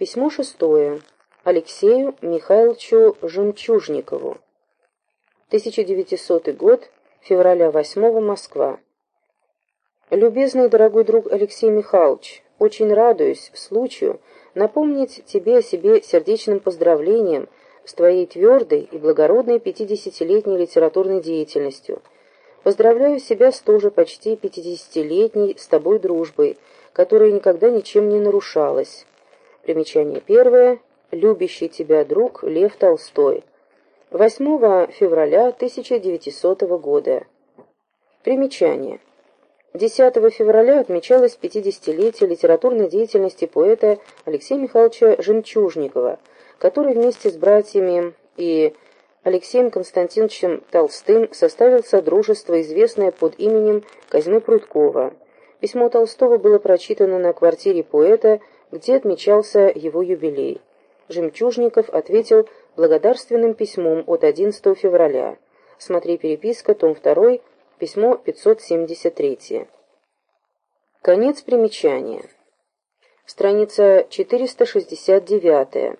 Письмо шестое. Алексею Михайловичу Жемчужникову. 1900 год, февраля 8 Москва. Любезный дорогой друг Алексей Михайлович, очень радуюсь случаю напомнить тебе о себе сердечным поздравлением с твоей твердой и благородной пятидесятилетней литературной деятельностью. Поздравляю себя с тоже почти пятидесятилетней с тобой дружбой, которая никогда ничем не нарушалась. Примечание первое. Любящий тебя друг Лев Толстой. 8 февраля 1900 года. Примечание. 10 февраля отмечалось 50-летие литературной деятельности поэта Алексея Михайловича Жемчужникова, который вместе с братьями и Алексеем Константиновичем Толстым составил содружество, известное под именем Козьмы Прудкова. Письмо Толстого было прочитано на квартире поэта, где отмечался его юбилей. Жемчужников ответил благодарственным письмом от 11 февраля. Смотри переписка, том 2, письмо 573. Конец примечания. Страница 469.